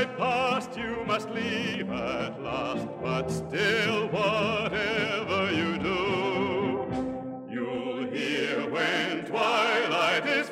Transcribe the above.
my past you must leave at last, but still, whatever you do, you'll hear when twilight is.